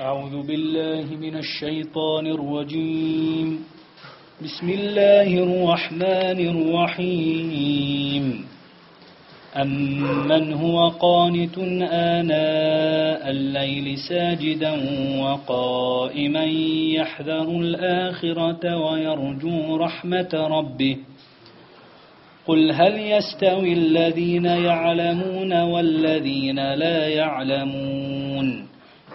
أعوذ بالله من الشيطان الرجيم. بسم الله الرحمن الرحيم. أمن هو قانت آناء الليل ساجدا وقائما يحذر الآخرة ويرجو رحمة ربه. قل هل يستوي الذين يعلمون والذين لا يعلمون؟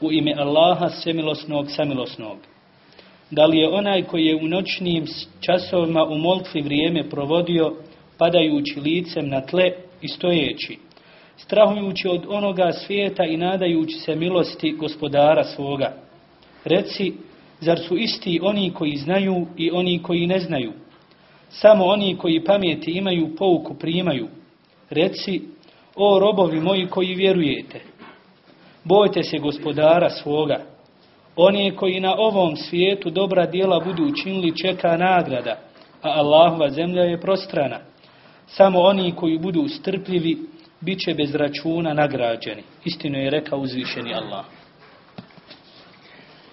U ime Allaha semilosnog, samilosnog. Da li je onaj koji je u noćnim časovima u molitvi vrijeme provodio, padajući licem na tle i stojeći, strahujući od onoga svijeta i nadajući se milosti gospodara svoga. Reci, zar su isti oni koji znaju i oni koji ne znaju? Samo oni koji pameti imaju pouku primaju. Reci, o robovi moji koji vjerujete, bojte se gospodara svoga. Oni koji na ovom svijetu dobra djela budu učinili čeka nagrada, a Allahova zemlja je prostrana. Samo oni koji budu strpljivi, bit će bez računa nagrađeni. Istino je rekao uzvišeni Allah.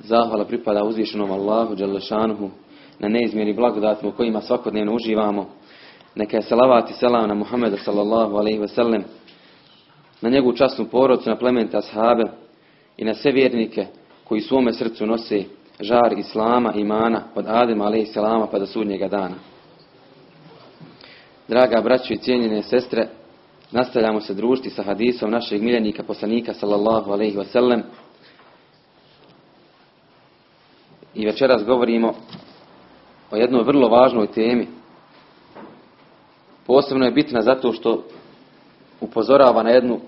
Zahvala pripada uzvišenom Allahu, Đalešanuhu, na neizmjeri blagodatima u kojima svakodnevno uživamo. Neka je salavat i selam na Muhammeda sallallahu alaihi sellem, na njegovu časnu porodcu, na plementa ashabe i na sve vjernike koji svome srcu nose žar Islama, imana od Adema alaihi salama pa do sudnjega dana. Draga braćo i cijenjene sestre, nastavljamo se družiti sa hadisom našeg miljenika poslanika sallallahu alaihi ve sellem, i večeras govorimo o jednoj vrlo važnoj temi. Posebno je bitna zato što upozorava na jednu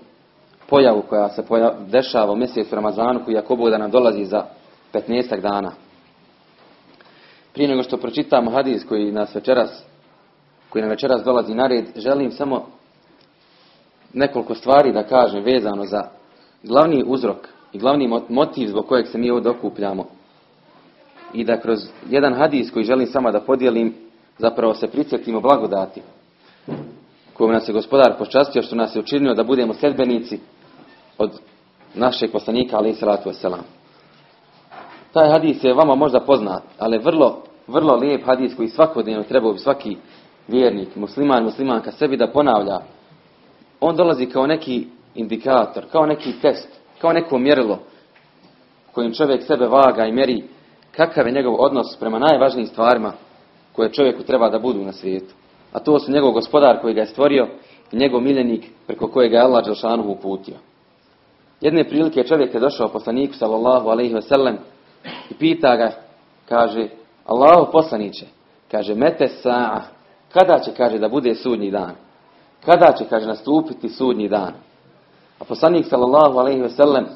pojavu koja se dešava u mjesecu Ramazanu koji ako da nam dolazi za 15 dana. Prije nego što pročitamo hadis koji nas večeras koji nam večeras dolazi na red, želim samo nekoliko stvari da kažem vezano za glavni uzrok i glavni motiv zbog kojeg se mi ovdje okupljamo i da kroz jedan hadis koji želim sama da podijelim zapravo se prisjetimo blagodati kojom nas je gospodar počastio što nas je učinio da budemo sedbenici od našeg poslanika ali salatu wasalam. Taj hadis je vama možda poznat, ali vrlo, vrlo lijep hadis koji svakodnevno treba bi svaki vjernik, musliman, muslimanka sebi da ponavlja. On dolazi kao neki indikator, kao neki test, kao neko mjerilo kojim čovjek sebe vaga i mjeri kakav je njegov odnos prema najvažnijim stvarima koje čovjeku treba da budu na svijetu. A to su njegov gospodar koji ga je stvorio i njegov miljenik preko kojega je Allah Đelšanuhu uputio. Jedne prilike čovjek je došao poslaniku sallallahu alaihi sellem i pita ga, kaže, Allahu poslaniće, kaže, mete sa'a, kada će, kaže, da bude sudnji dan? Kada će, kaže, nastupiti sudnji dan? A poslanik sallallahu alaihi sellem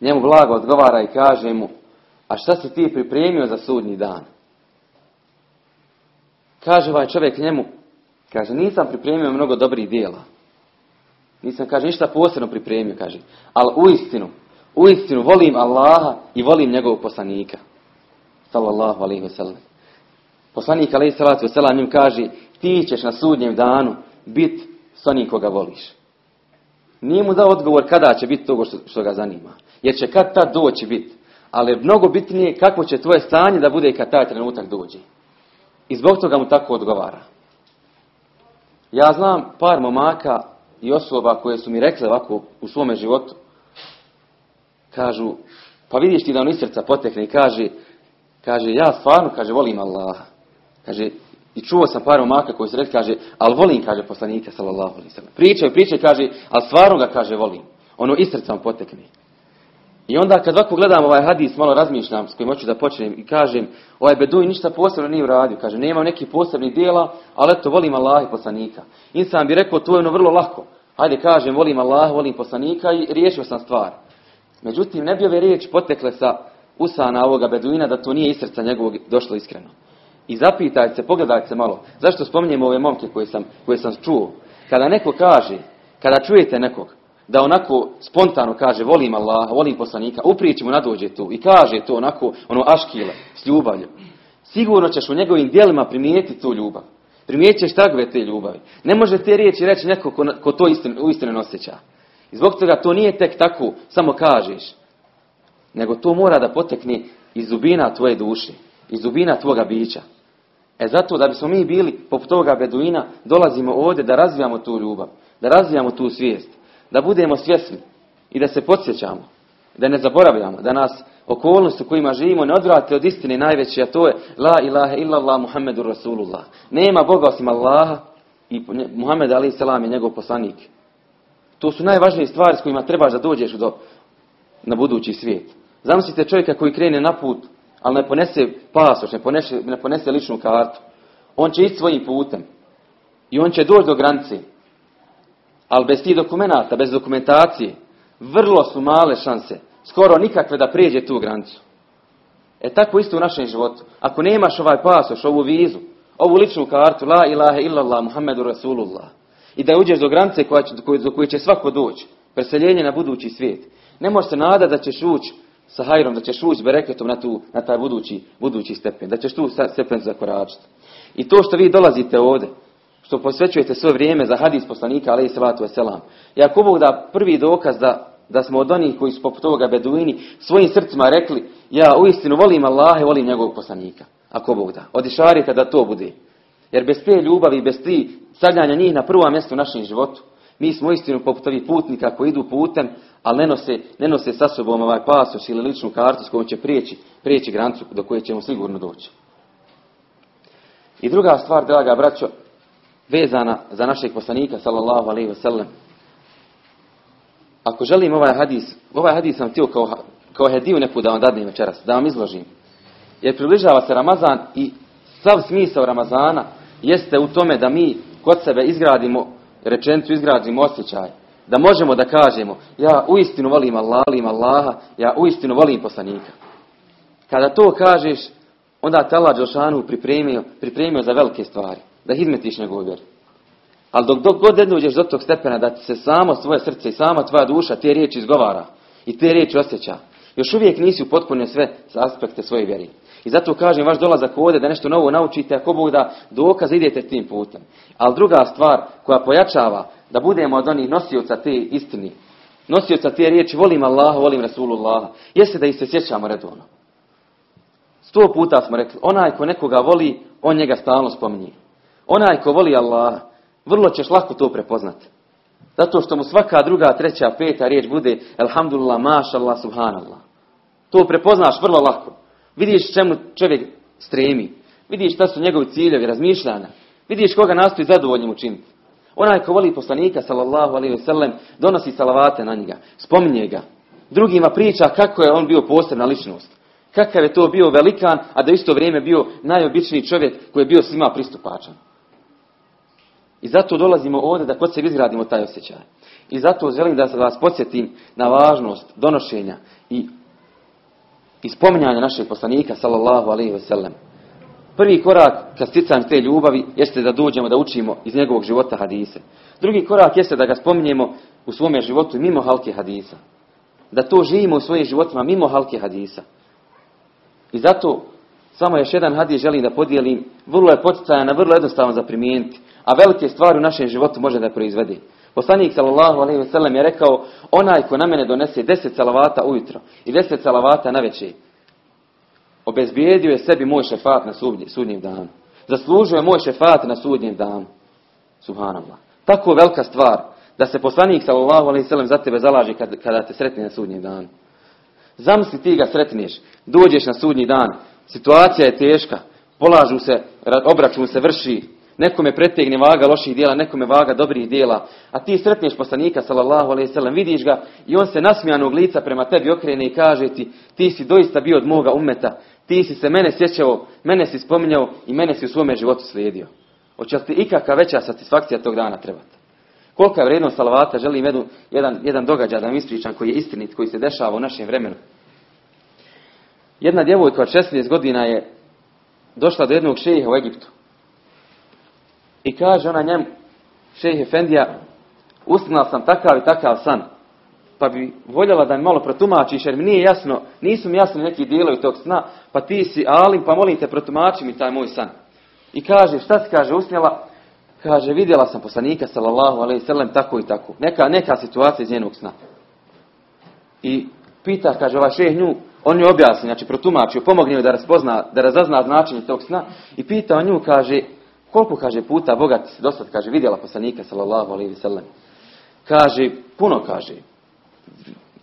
njemu blago odgovara i kaže mu, a šta si ti pripremio za sudnji dan? Kaže ovaj čovjek njemu, kaže, nisam pripremio mnogo dobrih dijela. Nisam, kaže, ništa posebno pripremio, kaže. Ali u istinu, volim Allaha i volim njegovog poslanika. Sallallahu alaihi wasallam. Poslanik alaihi salatu wasallam njim kaže, ti ćeš na sudnjem danu biti s onim koga voliš. Nije mu dao odgovor kada će biti togo što, što ga zanima. Jer će kad tad doći biti ali je mnogo bitnije kako će tvoje stanje da bude kad taj trenutak dođe. I zbog toga mu tako odgovara. Ja znam par momaka i osoba koje su mi rekle ovako u svome životu, kažu, Pa vidiš ti da on iz srca potekne i kaže, kaže, ja stvarno, kaže, volim Allaha. Kaže, i čuo sam par maka koji se rekli, kaže, ali volim, kaže, poslanika, sallallahu alaihi. Pričaju, pričaju, kaže, ali stvarno ga, kaže, volim. Ono iz srca potekne. I onda kad ovako gledam ovaj hadis, malo razmišljam s kojim hoću da počnem i kažem, ovaj beduj ništa posebno nije uradio. Kaže, nema nekih posebnih dijela, ali eto, volim Allah i poslanika. Insan bi rekao, to je ono vrlo lako. Hajde kažem, volim Allah, volim poslanika i riješio sam stvar. Međutim, ne bi ove riječi potekle sa usana ovoga beduina da to nije iz srca njegovog došlo iskreno. I zapitajte se, pogledajte se malo, zašto spominjem ove momke koje sam, koje sam čuo. Kada neko kaže, kada čujete nekog, da onako spontano kaže volim Allah, volim poslanika, u mu nadođe tu i kaže to onako, ono aškile, s ljubavlju. Sigurno ćeš u njegovim dijelima primijetiti tu ljubav. Primijetit ćeš takve te ljubavi. Ne može te riječi reći neko ko, ko to istin, u istinu osjeća. I zbog toga to nije tek tako, samo kažeš. Nego to mora da potekne iz zubina tvoje duše, iz zubina tvoga bića. E zato da bismo mi bili poput toga beduina, dolazimo ovdje da razvijamo tu ljubav, da razvijamo tu svijest, da budemo svjesni i da se podsjećamo, da ne zaboravljamo, da nas okolnosti u kojima živimo ne odvrate od istine najveće, a to je La ilaha illallah Muhammedu Rasulullah. Nema Boga osim Allaha i Muhammed Ali Salam je njegov poslanik. To su najvažnije stvari s kojima trebaš da dođeš do, na budući svijet. Zamislite čovjeka koji krene na put, ali ne ponese pasoš, ne ponese, ne ponese ličnu kartu. On će ići svojim putem. I on će doći do granice. Ali bez tih dokumenata, bez dokumentacije, vrlo su male šanse, skoro nikakve da prijeđe tu granicu. E tako isto u našem životu. Ako nemaš ovaj pasoš, ovu vizu, ovu ličnu kartu, la ilaha illallah, Muhammedu Rasulullah, i da uđeš do granice koja do koje će svako doći, preseljenje na budući svijet, ne možeš se nadati da ćeš ući sa hajrom, da ćeš ući bereketom na, tu, na taj budući, budući stepen, da ćeš tu stepen zakoračiti. I to što vi dolazite ovdje, što posvećujete svoje vrijeme za hadis poslanika, ali i salatu selam. I ako Bog da prvi dokaz da, da smo od onih koji su poput toga beduini svojim srcima rekli, ja uistinu volim Allaha i volim njegovog poslanika. Ako Bog da. Odišarite da to bude. Jer bez te ljubavi, bez ti stavljanja njih na prvo mjesto u našem životu, mi smo istinu poput ovih putnika koji idu putem, ali ne nose, ne nose sa sobom ovaj pasoš ili ličnu kartu s kojom će prijeći, prijeći granicu do koje ćemo sigurno doći. I druga stvar, draga braćo, vezana za našeg poslanika sallallahu alejhi ve sellem. Ako želim ovaj hadis, ovaj hadis sam htio kao, kao hediju neku da vam dadnem večeras, da vam izložim. Jer približava se Ramazan i sav smisao Ramazana jeste u tome da mi kod sebe izgradimo rečenicu, izgradimo osjećaj. Da možemo da kažemo, ja uistinu volim Allah, volim Allaha, ja uistinu volim poslanika. Kada to kažeš, onda te Allah Đelšanu pripremio, pripremio za velike stvari da izmetiš njegovu vjeru. Ali dok, dok god ne dođeš do tog stepena da ti se samo svoje srce i sama tvoja duša te riječi izgovara i te riječi osjeća, još uvijek nisi upotpunio sve aspekte svoje vjeri. I zato kažem, vaš dolazak ovdje da nešto novo naučite, ako Bog da dokaz idete tim putem. Ali druga stvar koja pojačava da budemo od onih nosioca te istini, nosioca te riječi, volim Allaha, volim Rasulullah, jeste da ih se sjećamo redovno. Sto puta smo rekli, onaj ko nekoga voli, on njega stalno spominje. Onaj ko voli Allaha, vrlo ćeš lako to prepoznati. Zato što mu svaka druga, treća, peta riječ bude Alhamdulillah, mašallah, subhanallah. To prepoznaš vrlo lako. Vidiš čemu čovjek stremi. Vidiš šta su njegovi ciljevi, razmišljanja. Vidiš koga nastoji zadovoljnim učiniti. Onaj ko voli poslanika, sallallahu alaihi sellem, donosi salavate na njega. Spominje ga. Drugima priča kako je on bio posebna ličnost. Kakav je to bio velikan, a da isto vrijeme bio najobičniji čovjek koji je bio svima pristupačan. I zato dolazimo ovdje da kod sebe izgradimo taj osjećaj. I zato želim da se vas podsjetim na važnost donošenja i, i spominjanja našeg poslanika, sallallahu alaihi sellem. Prvi korak ka sticanju te ljubavi jeste da dođemo da učimo iz njegovog života hadise. Drugi korak jeste da ga spominjemo u svome životu mimo halke hadisa. Da to živimo u svojim životima mimo halke hadisa. I zato samo još jedan hadis želim da podijelim. Vrlo je poticajan, vrlo jednostavno za primijeniti. A velike stvari u našem životu može da proizvedi. Poslanik sallallahu alejhi ve sellem je rekao: "Onaj ko na mene donese 10 salavata ujutro i 10 salavata na večer, obezbijedio je sebi moj šefat na sudnjem danu. Zaslužuje moj šefat na sudnjem danu." Subhanallah. Tako velika stvar da se poslanik sallallahu alejhi ve sellem za tebe zalaže kada, kada te sretne na sudnjem danu. Zamisli ti ga sretneš, dođeš na sudnji dan, situacija je teška, polažu se, obračun se vrši, nekome pretegne vaga loših dijela, nekome vaga dobrih dijela, a ti sretneš poslanika sallallahu alejhi ve vidiš ga i on se nasmijanog lica prema tebi okrene i kaže ti ti si doista bio od moga umeta, ti si se mene sjećao, mene si spominjao i mene si u svome životu slijedio. Hoće li ti ikakva veća satisfakcija tog dana trebati? Kolika je vrijednost salavata, želim jedan, jedan, jedan događaj da vam ispričam koji je istinit, koji se dešava u našem vremenu. Jedna djevojka od 16 godina je došla do jednog šeha u Egiptu. I kaže ona njemu, šejh Efendija, usnila sam takav i takav san. Pa bi voljela da mi malo protumačiš, jer mi nije jasno, nisu mi jasni neki dijelovi tog sna, pa ti si alim, pa molim te protumači mi taj moj san. I kaže, šta si kaže usnjela? Kaže, vidjela sam poslanika, sallallahu alaihi sallam, tako i tako. Neka, neka situacija iz njenog sna. I pita, kaže, ovaj šeh nju, on je objasni, znači protumačio, pomogne da raspozna, da razazna značenje tog sna i pita nju, kaže, koliko, kaže, puta bogat dosad, kaže, vidjela poslanika, sallallahu alaihi sallam. Kaže, puno, kaže.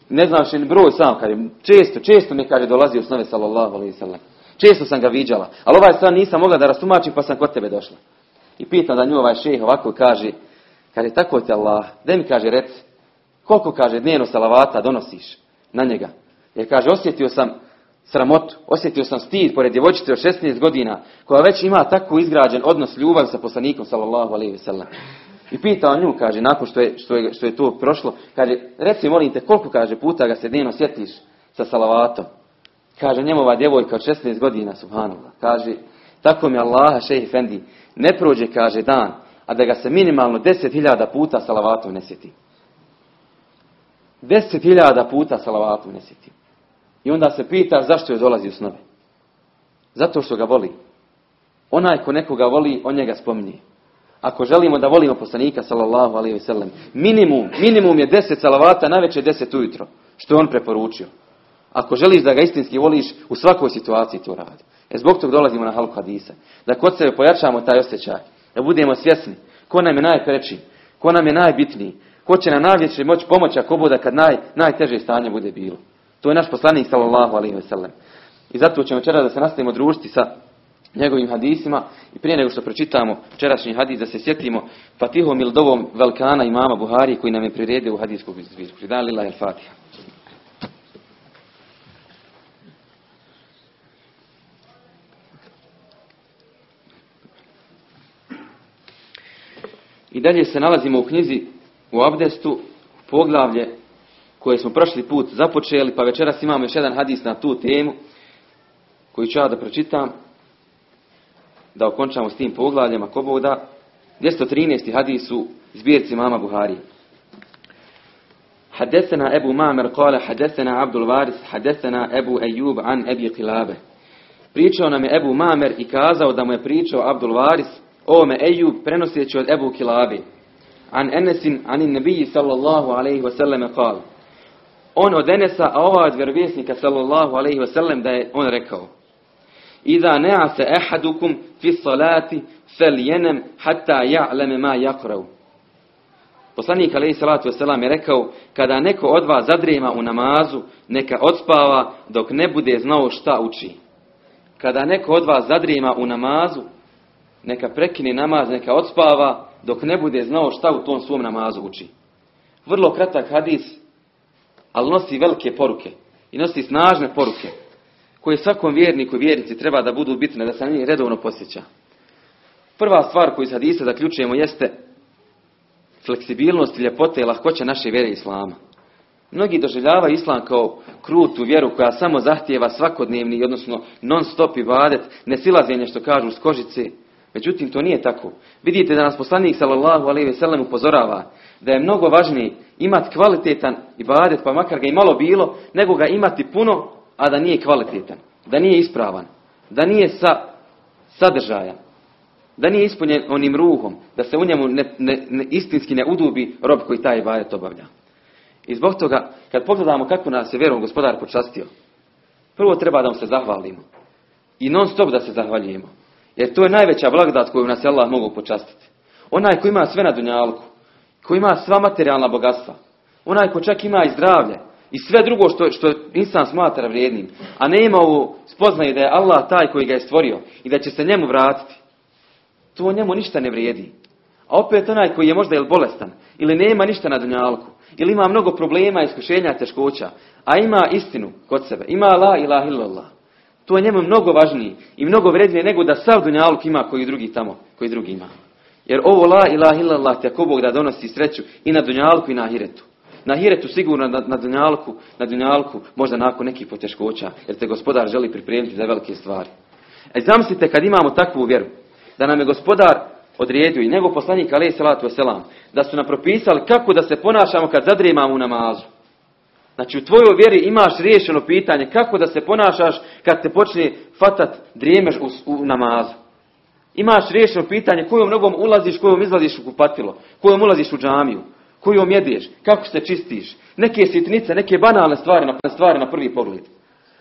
Ne znam še ni broj sam, kaže, često, često mi, kaže, dolazi u snove, sallallahu alaihi sallam. Često sam ga viđala, ali ovaj stvar nisam mogla da rastumačim, pa sam kod tebe došla. I pitam da nju ovaj šeh ovako kaže, kaže, tako ti Allah, da mi kaže, reci, koliko, kaže, dnevno salavata donosiš na njega. Jer kaže, osjetio sam sramotu, osjetio sam stid pored djevojčice od 16 godina, koja već ima tako izgrađen odnos ljubav sa poslanikom, sallallahu alaihi sallam. I pitao nju, kaže, nakon što je, što je, što je to prošlo, kaže, reci molim te, koliko, kaže, puta ga se dnevno sjetiš sa salavatom. Kaže, njemu ova djevojka od 16 godina, subhanallah, kaže, tako mi Allaha, šehi Fendi, ne prođe, kaže, dan, a da ga se minimalno 10.000 puta salavatom ne sjeti. 10.000 puta salavatom ne sjeti. I onda se pita zašto je dolazi u snove. Zato što ga voli. Onaj ko nekoga voli, on njega spominje. Ako želimo da volimo poslanika, sallallahu alaihi sellem, minimum, minimum je deset salavata, najveće deset ujutro, što je on preporučio. Ako želiš da ga istinski voliš, u svakoj situaciji to radi. E zbog tog dolazimo na halku hadisa. Da kod sebe pojačamo taj osjećaj. Da budemo svjesni ko nam je najpreći, ko nam je najbitniji, ko će nam najviše moći pomoći ako bude kad naj, najteže stanje bude bilo. To je naš poslanik sallallahu alaihi ve sellem. I zato ćemo večera da se nastavimo družiti sa njegovim hadisima i prije nego što pročitamo včerašnji hadis da se sjetimo Fatihom ili dovom velikana imama Buhari koji nam je priredio u hadijsku zbirku. Da lila Fatiha. I dalje se nalazimo u knjizi u Abdestu, poglavlje koje smo prošli put započeli, pa večeras imamo još jedan hadis na tu temu, koji ću ja da pročitam, da okončamo s tim poglavljem, ako Bog da. 213. hadis u zbirci mama Buhari. حدثنا أبو معمر قال حدثنا عبد الوارث حدثنا أبو أيوب عن أبي قلابة Pričao nam je Ebu Mamer i kazao da mu je pričao Abdul Varis, ovome Ejub prenoseći od Ebu Kilabi. An Enesin, anin nebiji sallallahu alaihi wasallam kal. On od Enesa, a ova od vjerovjesnika sallallahu alaihi wasallam da je on rekao. Iza ne'ase ehadukum fi salati fel jenem hatta ja'leme ma jakrav. Poslanik alaihi salatu wasallam je rekao, kada neko od vas zadrijema u namazu, neka odspava dok ne bude znao šta uči. Kada neko od vas zadrijema u namazu, neka prekine namaz, neka odspava, dok ne bude znao šta u tom svom namazu uči. Vrlo kratak hadis, ali nosi velike poruke i nosi snažne poruke koje svakom vjerniku i vjernici treba da budu bitne, da se na njih redovno posjeća. Prva stvar koju iz hadisa zaključujemo jeste fleksibilnost i ljepote i lahkoća naše vjere islama. Mnogi doživljavaju islam kao krutu vjeru koja samo zahtijeva svakodnevni, odnosno non stop i vadet, nesilazenje što kažu s Međutim, to nije tako. Vidite da nas poslanik sallallahu alejhi ve sellem upozorava da je mnogo važnije imati kvalitetan ibadet, pa makar ga i malo bilo, nego ga imati puno, a da nije kvalitetan, da nije ispravan, da nije sa sadržaja, da nije ispunjen onim ruhom, da se u njemu ne, ne, istinski ne udubi rob koji taj ibadet obavlja. I zbog toga, kad pogledamo kako nas je vjerom gospodar počastio, prvo treba da mu se zahvalimo. I non stop da se zahvaljujemo. Jer to je najveća blagodat koju nas je Allah mogu počastiti. Onaj koji ima sve na dunjalku, koji ima sva materijalna bogatstva, onaj ko čak ima i zdravlje, i sve drugo što, što insan smatra vrijednim, a nema u spoznaje da je Allah taj koji ga je stvorio i da će se njemu vratiti, to njemu ništa ne vrijedi. A opet onaj koji je možda ili bolestan, ili nema ništa na dunjalku, ili ima mnogo problema, iskušenja, teškoća, a ima istinu kod sebe, ima la ilaha illallah. To je njemu mnogo važniji i mnogo vrednije nego da sav dunjaluk ima koji drugi tamo, koji drugi ima. Jer ovo la ilaha illallah te ako Bog da donosi sreću i na dunjalku i na ahiretu. Na ahiretu sigurno na, na dunjalku, na dunjalku možda nakon nekih poteškoća, jer te gospodar želi pripremiti za velike stvari. E zamislite kad imamo takvu vjeru, da nam je gospodar odredio i nego poslanik alaih salatu wasalam, da su nam propisali kako da se ponašamo kad zadrijemamo u namazu. Znači u tvojoj vjeri imaš riješeno pitanje kako da se ponašaš kad te počne fatat drijemeš u, u namazu. Imaš riješeno pitanje kojom nogom ulaziš, kojom izlaziš u kupatilo, kojom ulaziš u džamiju, kojom jedeš, kako se čistiš. Neke sitnice, neke banalne stvari na, stvari na prvi pogled.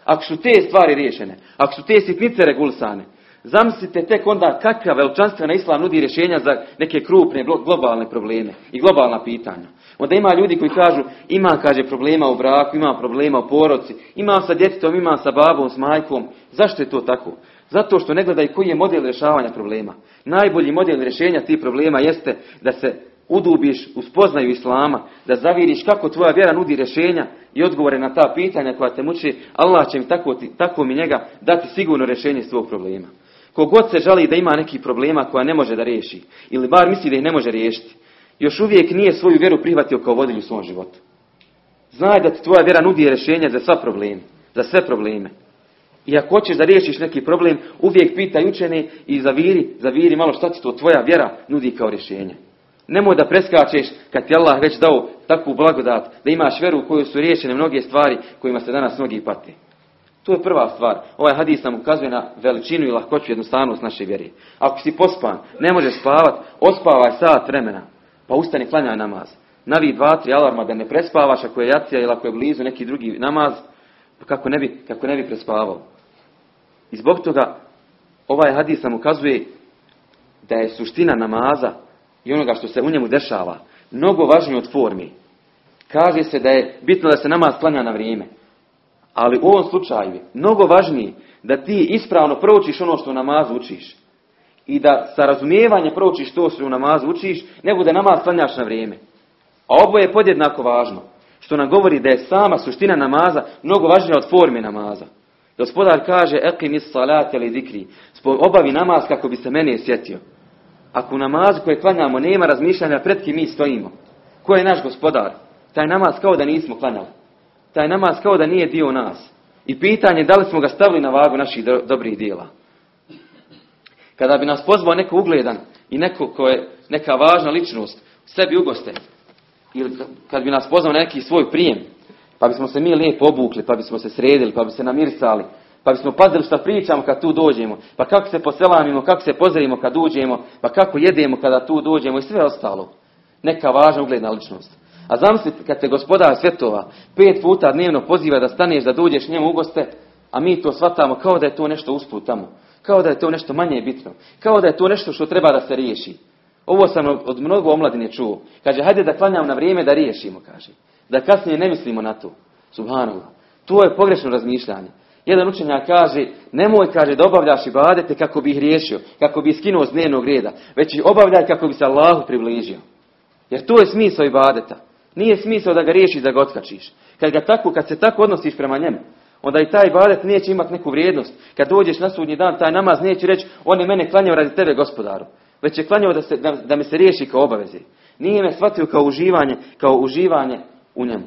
Ako su te stvari riješene, ako su te sitnice regulisane, zamislite tek onda kakva veličanstvena islam nudi rješenja za neke krupne globalne probleme i globalna pitanja. Onda ima ljudi koji kažu, ima, kaže, problema u braku, ima problema u poroci, ima sa djetetom, ima sa babom, s majkom. Zašto je to tako? Zato što ne gledaju koji je model rješavanja problema. Najbolji model rješenja tih problema jeste da se udubiš u spoznaju Islama, da zaviriš kako tvoja vjera nudi rješenja i odgovore na ta pitanja koja te muči, Allah će mi tako, tako mi njega dati sigurno rješenje svog problema. Kogod se žali da ima nekih problema koja ne može da riješi, ili bar misli da ih ne može riješiti, još uvijek nije svoju vjeru prihvatio kao vodilju u svom životu. Znaj da ti tvoja vjera nudi rješenja za sva probleme, za sve probleme. I ako hoćeš da riješiš neki problem, uvijek pitaj učene i zaviri, zaviri malo šta ti to tvoja vjera nudi kao rješenje. Nemoj da preskačeš kad ti Allah već dao takvu blagodat, da imaš vjeru u kojoj su riješene mnoge stvari kojima se danas mnogi pati. To je prva stvar. Ovaj hadis nam ukazuje na veličinu i lahkoću jednostavnost naše vjere. Ako si pospan, ne možeš spavat, ospavaj sat vremena, pa ustani klanjaj namaz. Navi dva, tri alarma da ne prespavaš ako je jacija ili ako je blizu neki drugi namaz, kako ne bi, kako ne bi prespavao. I zbog toga ovaj hadis nam ukazuje da je suština namaza i onoga što se u njemu dešava mnogo važnije od formi. Kaže se da je bitno da se namaz klanja na vrijeme. Ali u ovom slučaju je mnogo važnije da ti ispravno proučiš ono što u namazu učiš. I da sa razumijevanjem proučiš to što u namazu učiš, nego da namaz klanjaš na vrijeme. A ovo je podjednako važno. Što nam govori da je sama suština namaza mnogo važnija od forme namaza. Gospodar kaže, eqimis salate li zikri. Obavi namaz kako bi se mene sjetio. Ako u namazu koje klanjamo nema razmišljanja pred kim mi stojimo. Ko je naš gospodar? Taj namaz kao da nismo klanjali. Taj namaz kao da nije dio nas. I pitanje da li smo ga stavili na vagu naših do, dobrih dijela. Kada bi nas pozvao neko ugledan i neko ko je neka važna ličnost, sebi ugoste, ili kad bi nas pozvao neki svoj prijem, pa bismo se mi lijepo obukli, pa bismo se sredili, pa bi se namirsali, pa bismo pazili šta pričamo kad tu dođemo, pa kako se poselamimo, kako se pozdravimo kad uđemo, pa kako jedemo kada tu dođemo i sve ostalo. Neka važna ugledna ličnost. A zamislite kad te gospodar svjetova pet puta dnevno poziva da staneš da dođeš njemu u goste, a mi to shvatamo kao da je to nešto usput tamo. Kao da je to nešto manje bitno. Kao da je to nešto što treba da se riješi. Ovo sam od mnogo omladine čuo. Kaže, hajde da klanjam na vrijeme da riješimo, kaže. Da kasnije ne mislimo na to. Subhanallah. To je pogrešno razmišljanje. Jedan učenjak kaže, nemoj, kaže, da obavljaš i badete kako bi ih riješio, kako bi ih skinuo s dnevnog reda, već ih obavljaj kako bi se Allahu približio. Jer to je smisao i badeta. Nije smisao da ga riješiš, da ga otkačiš. Kad, ga tako, kad se tako odnosiš prema njemu, onda i taj badet neće imati neku vrijednost. Kad dođeš na sudnji dan, taj namaz neće reći, on je mene klanjao radi tebe, gospodaru. Već je klanjao da, se, da, da me se riješi kao obaveze. Nije me shvatio kao uživanje, kao uživanje u njemu.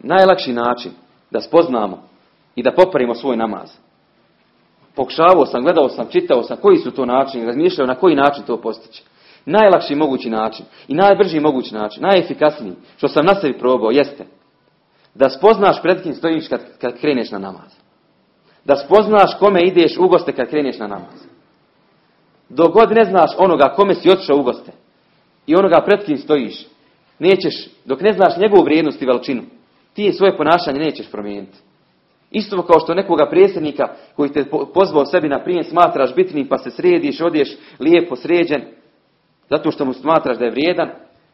Najlakši način da spoznamo i da popravimo svoj namaz. Pokušavao sam, gledao sam, čitao sam koji su to načini, razmišljao na koji način to postići. Najlakši mogući način i najbrži mogući način, najefikasniji, što sam na sebi probao, jeste da spoznaš pred kim stojiš kad, kad kreneš na namaz. Da spoznaš kome ideš u goste kad kreneš na namaz. Dok god ne znaš onoga kome si otišao u goste i onoga pred kim stojiš, nećeš, dok ne znaš njegovu vrijednost i veličinu, ti svoje ponašanje nećeš promijeniti. Isto kao što nekoga predsjednika koji te pozvao sebi na prijem smatraš bitnim pa se središ, odješ lijepo sređen, zato što mu smatraš da je vrijedan,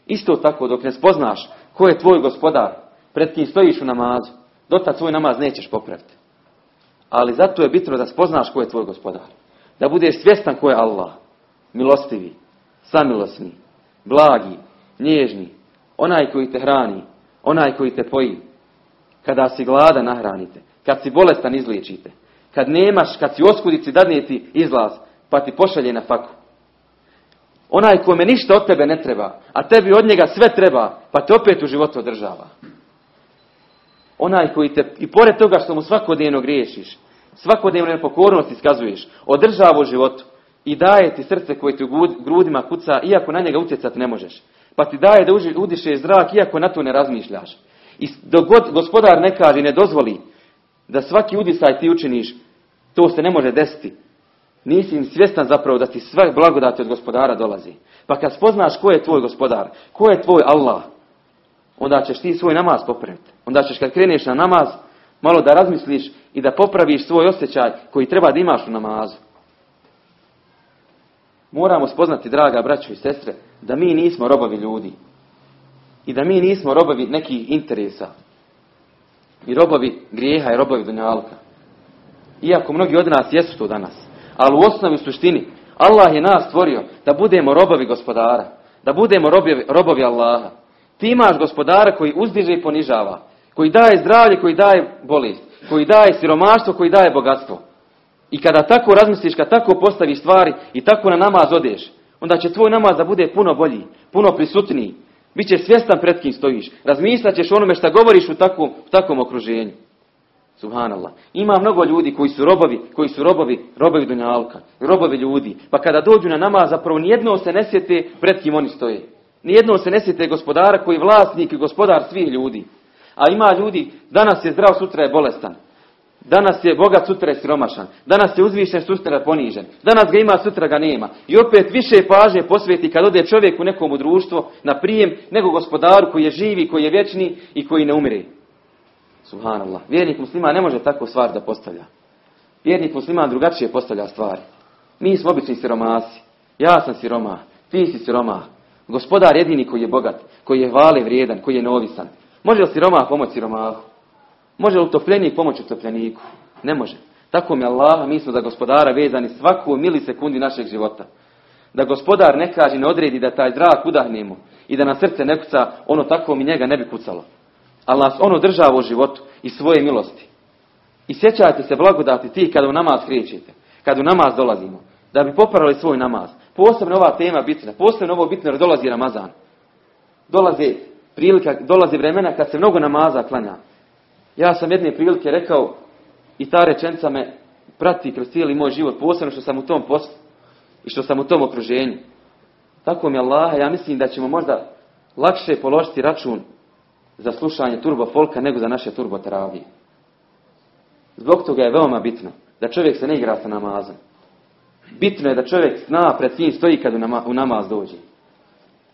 isto tako dok ne spoznaš ko je tvoj gospodar, pred kim stojiš u namazu, dotad svoj namaz nećeš popraviti. Ali zato je bitno da spoznaš ko je tvoj gospodar. Da budeš svjestan ko je Allah. Milostivi, samilosni, blagi, nježni, onaj koji te hrani, onaj koji te poji. Kada si glada nahranite, kad si bolestan izliječite, kad nemaš, kad si oskudici dadne ti izlaz, pa ti pošalje na faku. Onaj kome ništa od tebe ne treba, a tebi od njega sve treba, pa te opet u životu održava. Onaj koji te, i pored toga što mu svakodnevno griješiš, svakodnevno nepokornost iskazuješ, održava u životu i daje ti srce koje ti u grudima kuca, iako na njega utjecati ne možeš. Pa ti daje da udiše zrak, iako na to ne razmišljaš. I dok god gospodar ne kaže, ne dozvoli da svaki udisaj ti učiniš, to se ne može desiti. Nisi im svjestan zapravo da ti sve blagodati od gospodara dolazi. Pa kad spoznaš ko je tvoj gospodar, ko je tvoj Allah, onda ćeš ti svoj namaz popraviti. Onda ćeš kad kreneš na namaz, malo da razmisliš i da popraviš svoj osjećaj koji treba da imaš u namazu. Moramo spoznati, draga braćo i sestre, da mi nismo robovi ljudi. I da mi nismo robovi nekih interesa. I robovi grijeha i robovi dunjalka. Iako mnogi od nas jesu to danas. Ali u osnovi suštini, Allah je nas stvorio da budemo robovi gospodara. Da budemo robovi, robovi Allaha. Ti imaš gospodara koji uzdiže i ponižava. Koji daje zdravlje, koji daje bolest. Koji daje siromaštvo, koji daje bogatstvo. I kada tako razmisliš, kada tako postaviš stvari i tako na namaz odeš, onda će tvoj namaz da bude puno bolji, puno prisutniji. Bićeš svjestan pred kim stojiš. Razmislat ćeš onome što govoriš u takvom, u takvom okruženju. Subhanallah. Ima mnogo ljudi koji su robovi, koji su robovi, robovi dunjalka, robovi ljudi. Pa kada dođu na namaz, zapravo nijedno se ne sjete pred kim oni stoje. Nijedno se ne sjete gospodara koji je vlasnik i gospodar svih ljudi. A ima ljudi, danas je zdrav, sutra je bolestan. Danas je bogat, sutra je siromašan. Danas je uzvišen, sutra je ponižen. Danas ga ima, sutra ga nema. I opet više pažnje posveti kad ode čovjek u nekom društvo na prijem nego gospodaru koji je živi, koji je vječni i koji ne umire. Subhanallah. Vjernik muslima ne može takvu stvar da postavlja. Vjernik muslima drugačije postavlja stvari. Mi smo obični siromasi. Ja sam siroma. Ti si siroma. Gospodar jedini koji je bogat, koji je hvale vrijedan, koji je neovisan. Može li siroma pomoći siromahu? Može li utopljenik pomoći utopljeniku? Ne može. Tako mi Allah, mi smo za gospodara vezani svaku milisekundi našeg života. Da gospodar ne kaže, ne odredi da taj zrak udahnemo i da na srce ne kuca, ono tako mi njega ne bi kucalo. Ali nas ono država u životu i svoje milosti. I sjećajte se blagodati ti kada u namaz krećete, kada u namaz dolazimo, da bi popravili svoj namaz. Posebno ova tema bitna, posebno ovo bitno jer dolazi Ramazan. Dolaze prilika, dolazi vremena kad se mnogo namaza klanja. Ja sam jedne prilike rekao i ta rečenica me prati kroz cijeli moj život, posebno što sam u tom poslu i što sam u tom okruženju. Tako mi Allah, ja mislim da ćemo možda lakše položiti račun za slušanje turbo folka nego za naše turbo teravije. Zbog toga je veoma bitno da čovjek se ne igra sa namazom. Bitno je da čovjek zna pred kim stoji kad u namaz dođe.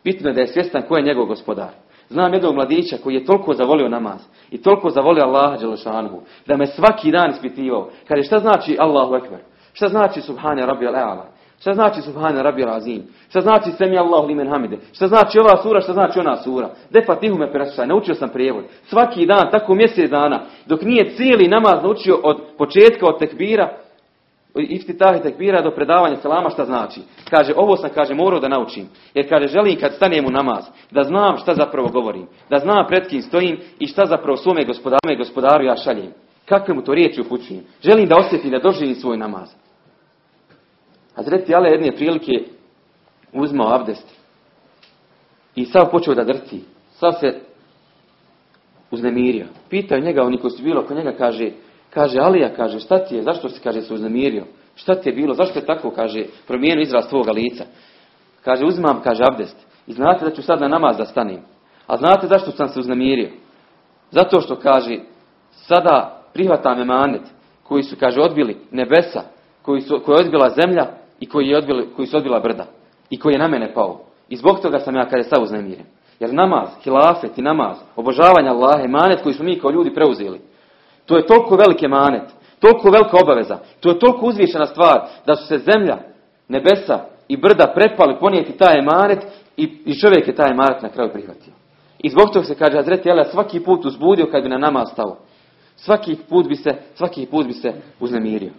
Bitno je da je svjestan ko je njegov gospodar. Znam jednog mladića koji je toliko zavolio namaz i toliko zavolio Allaha Đelešanhu, da me svaki dan ispitivao. Kaže šta znači Allahu Ekber? Šta znači Subhane Rabbi Al-A'la? Šta znači Subhane Rabbi Razim? Šta znači Semi Allahu Limen Hamide? Šta znači ova sura? Šta znači ona sura? De pa tihu me prešaj, naučio sam prijevod. Svaki dan, tako mjesec dana, dok nije cijeli namaz naučio od početka, od tekbira, iftitah tekbira do predavanja selama šta znači. Kaže, ovo sam, kaže, morao da naučim. Jer kaže, želim kad stanem u namaz, da znam šta zapravo govorim. Da znam pred kim stojim i šta zapravo svome gospodaru, gospodaru ja šaljem. Kakve mu to riječi upućujem. Želim da osjetim, da doživim svoj namaz. Hazreti Ale jedne prilike uzmao abdest. I sad počeo da drci. Sad se uznemirio. Pitao njega, oni koji su bilo oko njega, kaže, Kaže, Alija, kaže, šta ti je, zašto si, kaže, se uznemirio? Šta ti je bilo, zašto je tako, kaže, promijenio izraz tvoga lica? Kaže, uzimam, kaže, abdest. I znate da ću sad na namaz da stanem. A znate zašto sam se uznemirio? Zato što, kaže, sada prihvatam emanet koji su, kaže, odbili nebesa, koji, su, koji je odbila zemlja i koji, je odbili, koji su odbila brda. I koji je na mene pao. I zbog toga sam ja, kaže, sad uznemiren. Jer namaz, hilafet i namaz, obožavanje Allaha, emanet koji smo mi kao ljudi preuzeli. To je toliko velike manet, toliko velika obaveza, to je toliko uzvišena stvar da su se zemlja, nebesa i brda prepali ponijeti taj emanet i, i čovjek je taj emanet na kraju prihvatio. I zbog toga se kaže Hazreti Ali svaki put uzbudio kad bi na namaz stao. Svaki put bi se, svaki put bi se uznemirio.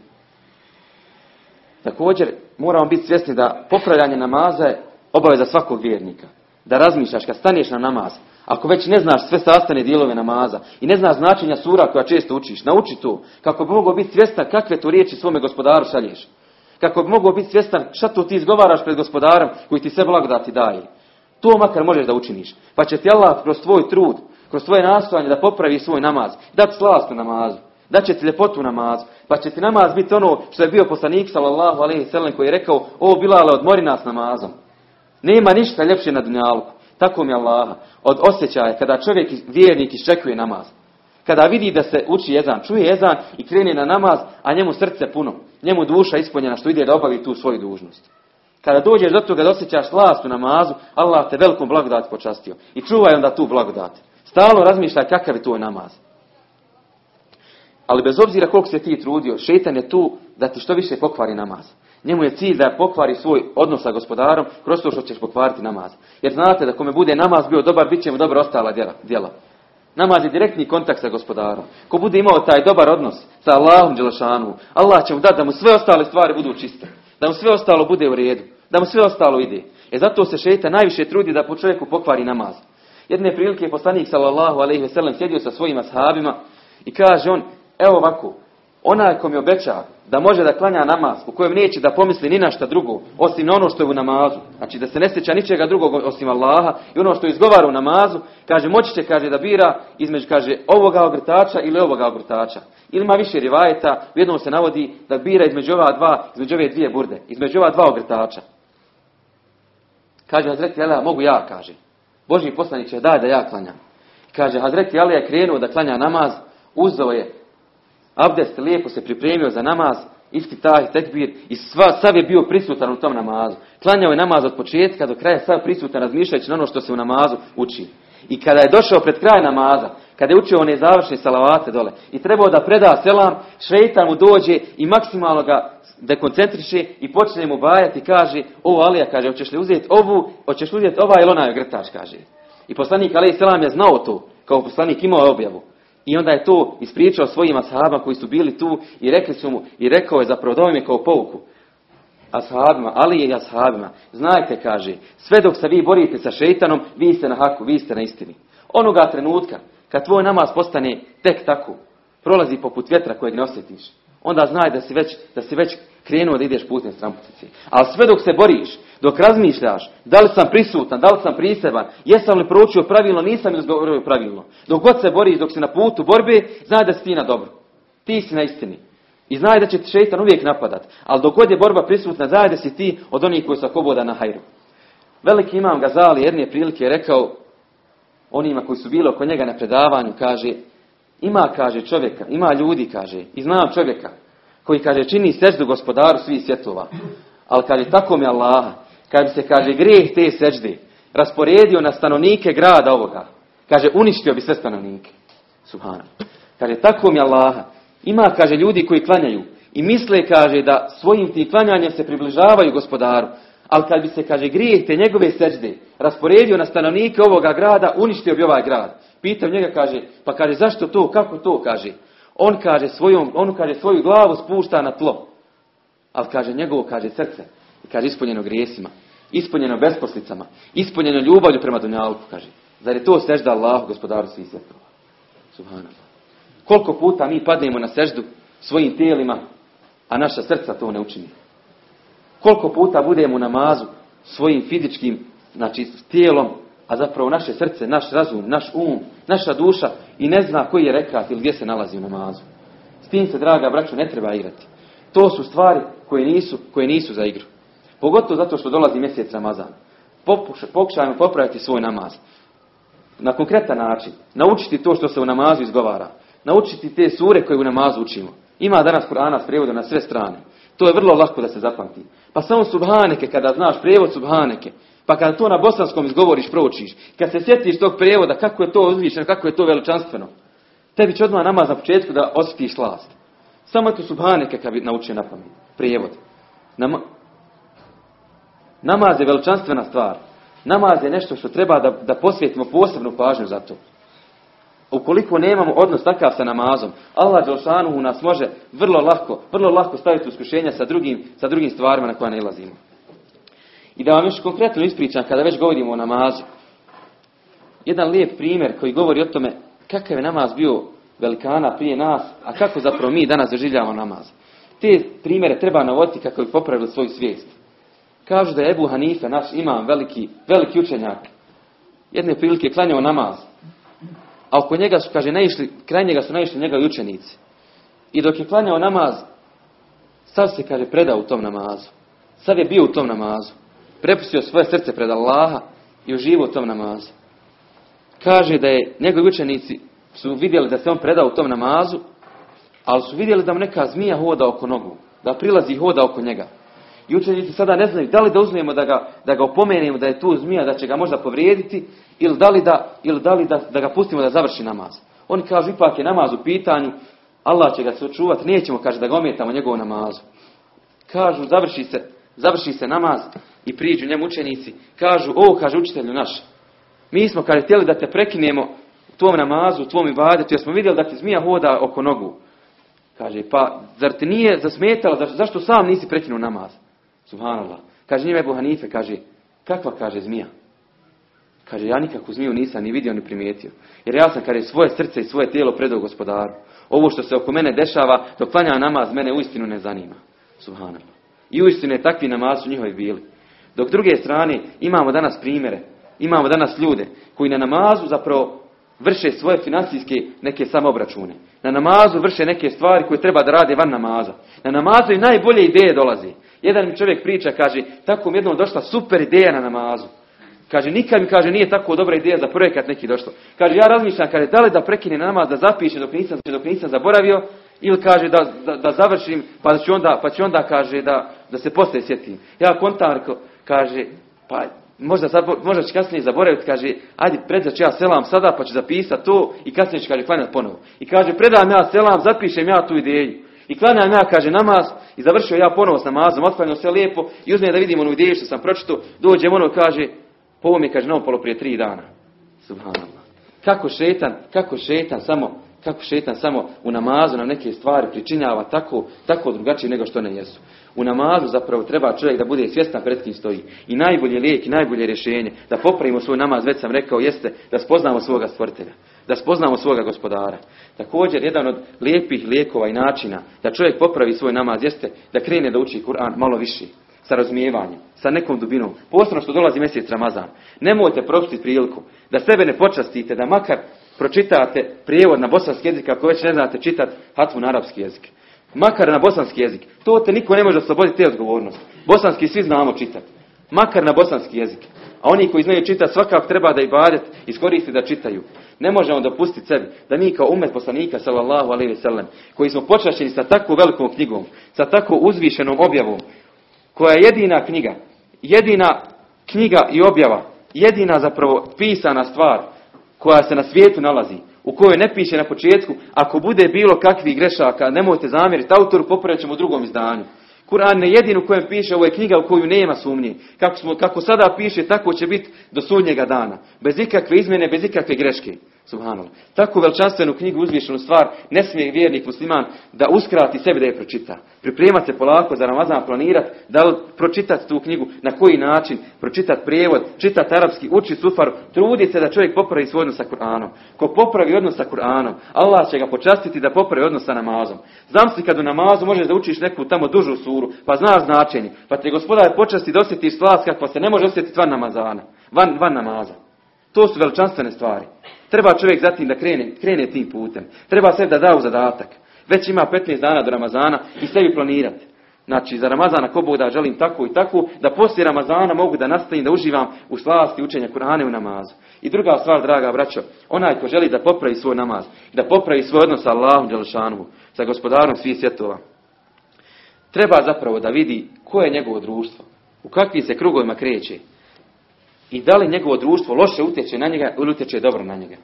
Također moramo biti svjesni da popravljanje namaza je obaveza svakog vjernika. Da razmišljaš kad staneš na namaz, ako već ne znaš sve sastane dijelove namaza i ne znaš značenja sura koja često učiš, nauči to. Kako bi mogao biti svjestan kakve tu riječi svome gospodaru šalješ. Kako bi mogao biti svjestan šta to ti izgovaraš pred gospodarom koji ti sve blagodati daje. To makar možeš da učiniš. Pa će ti Allah kroz tvoj trud, kroz tvoje nastojanje da popravi svoj namaz, dati slast u namazu, da će ti ljepotu u namazu, pa će ti namaz biti ono što je bio poslanik sallallahu alejhi ve koji je rekao: "O Bilale, odmori nas namazom." Nema ništa ljepše na dunjalku. Tako mi Allaha. Od osjećaja kada čovjek vjernik iščekuje namaz. Kada vidi da se uči jezan, čuje jezan i krene na namaz, a njemu srce puno. Njemu duša ispunjena što ide da obavi tu svoju dužnost. Kada dođeš do toga da osjećaš slast u namazu, Allah te velikom blagodat počastio. I čuvaj onda tu blagodat. Stalno razmišljaj kakav je tvoj namaz. Ali bez obzira koliko se ti trudio, šetan je tu da ti što više pokvari namaz. Njemu je cilj da pokvari svoj odnos sa gospodarom kroz to što ćeš pokvariti namaz. Jer znate da kome bude namaz bio dobar, bit će mu dobro ostala djela. Namaz je direktni kontakt sa gospodarom. Ko bude imao taj dobar odnos sa Allahom Đelešanu, Allah će mu dati da mu sve ostale stvari budu čiste. Da mu sve ostalo bude u redu. Da mu sve ostalo ide. E zato se šeta najviše trudi da po čovjeku pokvari namaz. Jedne prilike je poslanik sallallahu alejhi ve sjedio sa svojim ashabima i kaže on: "Evo ovako, onaj ko mi obeća da može da klanja namaz u kojem neće da pomisli ni na šta drugo osim na ono što je u namazu, znači da se ne sjeća ničega drugog osim Allaha i ono što izgovara u namazu, kaže moći će kaže da bira između kaže ovoga ogrtača ili ovoga ogrtača. Ili ima više rivajeta, u jednom se navodi da bira između ova dva, između ove dvije burde, između ova dva ogrtača. Kaže Hazreti Ali, mogu ja, kaže. Božji poslanik će daj da ja klanjam. Kaže, Hazreti Ali je krenuo da klanja namaz, uzeo je abdest, lijepo se pripremio za namaz, taj tekbir i sva, sav je bio prisutan u tom namazu. Klanjao je namaz od početka do kraja, sav prisutan razmišljajući na ono što se u namazu uči. I kada je došao pred kraj namaza, kada je učio one završne salavate dole i trebao da preda selam, šeitan mu dođe i maksimalno ga dekoncentriše i počne mu bajati i kaže, ovo Alija, kaže, hoćeš li uzeti ovu, hoćeš li uzeti ovaj ili onaj grtač, kaže. I poslanik Ali Selam je znao to, kao poslanik imao objavu. I onda je to ispričao svojim ashabima koji su bili tu i rekli su mu, i rekao je zapravo da je kao pouku. Ashabima, ali i ashabima, znajte, kaže, sve dok se vi borite sa šeitanom, vi ste na haku, vi ste na istini. Onoga trenutka, kad tvoj namaz postane tek tako, prolazi poput vjetra kojeg ne osjetiš, onda znaj da si već, da si već krenuo da ideš putem stramputice. Ali sve dok se boriš, dok razmišljaš, da li sam prisutan, da li sam priseban, jesam li proučio pravilno, nisam li izgovorio pravilno. Dok god se boriš, dok si na putu borbe, znaj da si ti na dobro. Ti si na istini. I znaj da će ti šeitan uvijek napadat. Ali dok god je borba prisutna, znaj da si ti od onih koji su koboda na hajru. Veliki imam Gazali jedne prilike rekao onima koji su bili oko njega na predavanju, kaže, ima, kaže, čovjeka, ima ljudi, kaže, i znam čovjeka, koji, kaže, čini seždu gospodaru svih svjetova. Ali, kaže, tako mi Allaha, kad bi se, kaže, grijeh te sežde rasporedio na stanovnike grada ovoga, kaže, uništio bi sve stanovnike. Subhana. Kaže, tako mi Allaha, ima, kaže, ljudi koji klanjaju i misle, kaže, da svojim tim klanjanjem se približavaju gospodaru, ali kad bi se, kaže, grijeh te njegove sežde rasporedio na stanovnike ovoga grada, uništio bi ovaj grad. Pitao njega, kaže, pa kaže, zašto to, kako to, kaže. On kaže, svojom, on kaže, svoju glavu spušta na tlo. Ali kaže, njegovo, kaže, srce. Kaže, ispunjeno grijesima, ispunjeno besposlicama, ispunjeno ljubavlju prema Dunjalku, kaže. Zar je to sežda Allahu, gospodaru svih svjetova? Subhanallah. Koliko puta mi padnemo na seždu svojim tijelima, a naša srca to ne učini. Koliko puta budemo u namazu svojim fizičkim znači, tijelom, a zapravo naše srce, naš razum, naš um, naša duša i ne zna koji je rekat ili gdje se nalazi u namazu. S tim se, draga braćo, ne treba igrati. To su stvari koje nisu, koje nisu za igru. Pogotovo zato što dolazi mjesec Ramazan. Pokušajmo popraviti svoj namaz. Na konkretan način. Naučiti to što se u namazu izgovara. Naučiti te sure koje u namazu učimo. Ima danas Kur'ana s prijevodom na sve strane. To je vrlo lako da se zapamti. Pa samo subhaneke, kada znaš prijevod subhaneke, pa kada to na bosanskom izgovoriš, proučiš, kad se sjetiš tog prijevoda, kako je to uzvišeno, kako je to veličanstveno, tebi će odmah namaz na početku da osjetiš slast. Samo je to subhaneke kad bi naučio na pamet. Prijevod. Nama, namaz je veličanstvena stvar. Namaz je nešto što treba da, da posvetimo posebnu pažnju za to. Ukoliko nemamo odnos takav sa namazom, Allah u nas može vrlo lako, vrlo lako staviti uskušenja sa drugim, sa drugim stvarima na koje ne ilazimo. I da vam još konkretno ispričam kada već govorimo o namazu. Jedan lijep primjer koji govori o tome kakav je namaz bio velikana prije nas, a kako zapravo mi danas doživljavamo namaz. Te primjere treba navoditi kako bi popravili svoju svijest. Kažu da je Ebu Hanife, naš imam, veliki, veliki učenjak, jedne prilike klanjao namaz. A oko njega su, kaže, naišli, kraj njega su naišli njega učenici. I dok je klanjao namaz, sav se, kaže, predao u tom namazu. Sav je bio u tom namazu. Prepustio svoje srce pred Allaha i uživo u tom namazu. Kaže da je njegovi učenici su vidjeli da se on predao u tom namazu, ali su vidjeli da mu neka zmija hoda oko nogu, da prilazi i hoda oko njega. I učenici sada ne znaju da li da uzmemo da ga, da ga opomenemo da je tu zmija, da će ga možda povrijediti, ili da li, da, ili da, li da, da ga pustimo da završi namaz. Oni kažu ipak je namaz u pitanju, Allah će ga se očuvati, nećemo, kaže, da ga ometamo njegovu namazu. Kažu, završi se, završi se namaz i priđu njemu učenici. Kažu, o, kaže učitelju naš, mi smo, kaže, htjeli da te prekinemo u tvom namazu, u tvom ibadetu, jer smo vidjeli da ti zmija hoda oko nogu. Kaže, pa zar ti nije zasmetalo, zašto sam nisi prekinuo namaz? Subhanallah. Kaže njime Ebu Hanife, kaže, kakva kaže zmija? Kaže, ja nikakvu zmiju nisam ni vidio ni primijetio. Jer ja sam, kaže, svoje srce i svoje tijelo predao gospodaru. Ovo što se oko mene dešava, dok klanja namaz, mene uistinu ne zanima. Subhanallah. I uistinu je takvi namaz su njihovi bili. Dok druge strane imamo danas primjere, imamo danas ljude koji na namazu zapravo vrše svoje financijske neke samobračune. Na namazu vrše neke stvari koje treba da rade van namaza. Na namazu i najbolje ideje dolazi. Jedan mi čovjek priča, kaže, tako mi jednom došla super ideja na namazu. Kaže, nikad mi kaže, nije tako dobra ideja za projekat neki došlo. Kaže, ja razmišljam, kaže, da li da prekine namaz, da zapiše dok nisam, dok nisam zaboravio, ili kaže da, da, da završim, pa ću onda, pa ću onda kaže da, da se poslije sjetim. Ja kontarko, kaže, pa možda, možda će kasnije zaboraviti, kaže, ajde predać ja selam sada, pa ću zapisati to i kasnije ću, kaže, klanjati ponovo. I kaže, predam ja selam, zapišem ja tu ideju. I klanjam ja, kaže, namaz i završio ja ponovo s namazom, otklanjao sve lijepo i uzme da vidim onu ideju što sam pročito, dođem ono, kaže, po ovom je, kaže, polo prije tri dana. Subhanallah. Kako šetan, kako šetan samo, kako šetan samo u namazu nam neke stvari pričinjava tako, tako drugačije nego što ne jesu. U namazu zapravo treba čovjek da bude svjestan pred kim stoji. I najbolje lijek i najbolje rješenje da popravimo svoj namaz, već sam rekao, jeste da spoznamo svoga stvoritelja, da spoznamo svoga gospodara. Također, jedan od lijepih lijekova i načina da čovjek popravi svoj namaz jeste da krene da uči Kur'an malo više, sa razumijevanjem, sa nekom dubinom. Posebno što dolazi mjesec Ramazan. Nemojte propustiti priliku da sebe ne počastite, da makar pročitate prijevod na bosanski jezik ako već ne znate čitati hatvu na arapski jezik. Makar na bosanski jezik. To te niko ne može osloboditi te odgovornosti. Bosanski svi znamo čitati. Makar na bosanski jezik. A oni koji znaju čitati svakako treba da i badet iskoristi da čitaju. Ne možemo dopustiti sebi da mi kao umet poslanika sallallahu alejhi ve koji smo počašćeni sa tako velikom knjigom, sa tako uzvišenom objavom, koja je jedina knjiga, jedina knjiga i objava, jedina zapravo pisana stvar koja se na svijetu nalazi, u kojoj ne piše na početku, ako bude bilo kakvih grešaka, nemojte zamjeriti autoru, popravit ćemo u drugom izdanju. Kur'an ne jedin u kojem piše, ovo je knjiga u koju nema sumnje. Kako, smo, kako sada piše, tako će biti do sudnjega dana. Bez ikakve izmjene, bez ikakve greške. Subhanallah. Takvu veličanstvenu knjigu, uzvišenu stvar, ne smije vjernik musliman da uskrati sebi da je pročita. Pripremati se polako za Ramazan, planirati, da li pročitati tu knjigu, na koji način, pročitati prijevod, čitati arapski, uči sufar, trudi se da čovjek popravi svoj odnos sa Kur'anom. Ko popravi odnos sa Kur'anom, Allah će ga počastiti da popravi odnos sa namazom. Znam si kad u namazu možeš da učiš neku tamo dužu suru, pa znaš značenje, pa te gospodar počasti da osjetiš slast kakva se ne može osjetiti van namazana, van, van namaza. To su veličanstvene stvari. Treba čovjek zatim da krene, krene tim putem. Treba se da da u zadatak. Već ima 15 dana do Ramazana i sebi planirati. Znači, za Ramazana ko Bog da želim tako i tako, da poslije Ramazana mogu da nastavim da uživam u slasti učenja Kur'ana u namazu. I druga stvar, draga braćo, onaj ko želi da popravi svoj namaz, da popravi svoj odnos sa Allahom Đelšanom, sa gospodarom svih svjetova, treba zapravo da vidi koje je njegovo društvo, u kakvim se krugovima kreće i da li njegovo društvo loše utječe na njega ili utječe dobro na njega.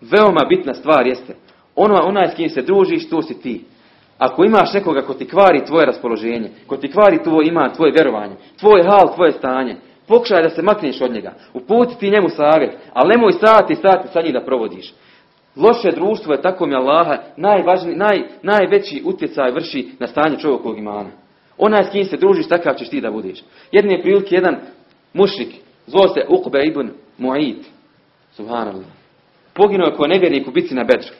Veoma bitna stvar jeste, ono, onaj s kim se družiš, to si ti. Ako imaš nekoga ko ti kvari tvoje raspoloženje, ko ti kvari tvoj ima, tvoje vjerovanje, tvoj hal, tvoje stanje, Pokušaj da se makneš od njega. Uputi ti njemu savjet, ali nemoj sati i sati sa njim da provodiš. Loše društvo je tako mi Allaha najvažniji, naj, najveći utjecaj vrši na stanje čovjekovog imana. Onaj s kim se družiš, takav ćeš ti da budeš. Jedne prilike jedan mušrik, zvo se Uqbe ibn Mu'id, subhanallah, poginuo je kao nevjernik u bici na Bedru.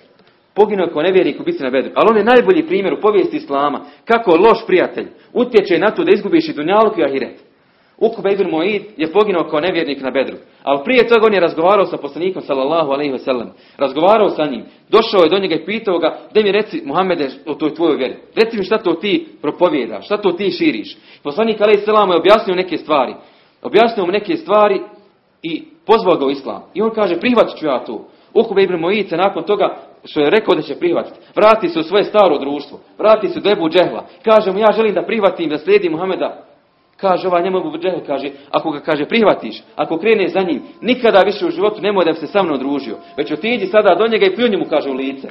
Poginuo je kao nevjernik u bici na Bedru. Ali on je najbolji primjer u povijesti Islama, kako loš prijatelj utječe na to da izgubiš i dunjaluk i ahiret. Ukube ibn Mu'id je poginuo kao nevjernik na Bedru. Ali prije toga on je razgovarao sa poslanikom sallallahu alejhi ve sellem. Razgovarao sa njim. Došao je do njega i pitao ga: "Da mi reci Muhammede o toj tvojoj vjeri. Reci mi šta to ti propovjedaš, šta to ti širiš?" Poslanik alejhi selam je objasnio neke stvari. Objasnio mu neke stvari i pozvao ga u islam. I on kaže: "Prihvatit ću ja to." Ukube ibn se nakon toga što je rekao da će prihvatiti. Vrati se u svoje staro društvo. Vrati se do Ebu Džehla. Kaže mu ja želim da prihvatim, da slijedim Muhameda Kaže ovaj njemu Džehl, kaže, ako ga kaže prihvatiš, ako krene za njim, nikada više u životu nemoj da bi se sa mnom družio. Već otiđi sada do njega i pljuni mu, kaže u lice.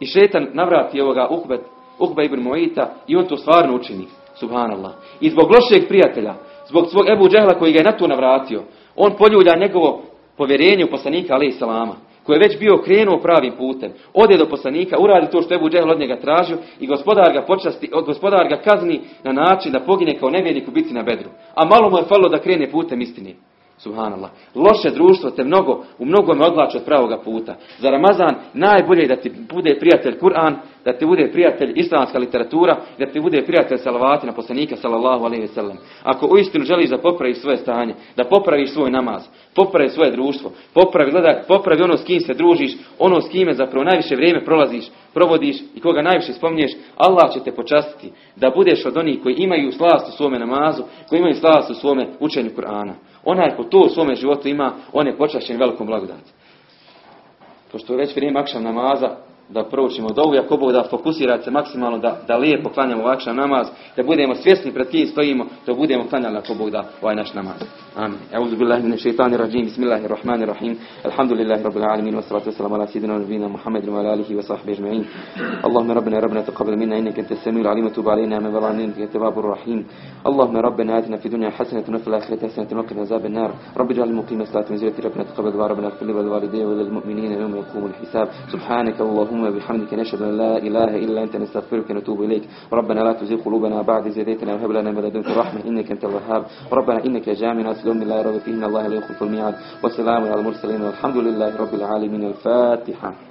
I šetan navrati ovoga Uhbet, Uhbe ibn Moita i on to stvarno učini. Subhanallah. I zbog lošeg prijatelja, zbog svog Ebu Džehla koji ga je na to navratio, on poljulja njegovo povjerenje u poslanika alaih salama koji je već bio krenuo pravim putem, ode do poslanika, uradi to što Ebu Džehl od njega tražio i gospodar ga počasti, gospodar ga kazni na način da pogine kao nevjernik u biti na bedru. A malo mu je falilo da krene putem istine. Subhanallah. Loše društvo te mnogo, u mnogome odlače od pravoga puta. Za Ramazan najbolje je da ti bude prijatelj Kur'an, da ti bude prijatelj islamska literatura, da ti bude prijatelj salavati na poslanika sallallahu alejhi ve sellem. Ako uistinu želiš da popraviš svoje stanje, da popraviš svoj namaz, popravi svoje društvo, popravi, gledaj, popravi ono s kim se družiš, ono s kime zapravo najviše vrijeme prolaziš, provodiš i koga najviše spominješ, Allah će te počastiti da budeš od onih koji imaju slast u svome namazu, koji imaju slast u svome učenju Kur'ana. Onaj ko to u svome životu ima, on je počašćen velikom blagodati. Pošto je već vrijeme akšam namaza, da proučimo dovu, ako Bog da fokusirate se maksimalno da, da lijepo klanjamo vakšan namaz, da budemo svjesni pred kim stojimo, da budemo klanjali ako Bog da ovaj naš namaz. Amin. Euzu billahi min shaitanir rajim. Bismillahir rahim. Alhamdulillahi rabbil alamin wa salatu wassalamu ala sayyidina nabiyina Muhammadin wa alihi wa sahbihi ajma'in. Allahumma rabbana rabbana taqabbal minna innaka antas samiul alim wa tub alayna min dhalana innaka tawwabur rahim. Allahumma rabbana atina fid dunya hasanatan wa fil akhirati hasanatan wa qina azaban nar. Rabbi ij'al muqima zurriyyati rabbana taqabbal du'a rabbana ighfir li wa liwalidayya wa lil mu'minina yawma yaqumul hisab. Subhanaka Allahumma وبحمدك نشهد أن لا إله إلا أنت نستغفرك ونتوب إليك. ربنا لا تزغ قلوبنا بعد إذ هديتنا وهب لنا من لدنك رحمة إنك أنت الوهاب. ربنا إنك جامع الناس ليوم لا ريب فيه إن الله لا يخلف الميعاد والسلام على المرسلين والحمد لله رب العالمين. الفاتحة.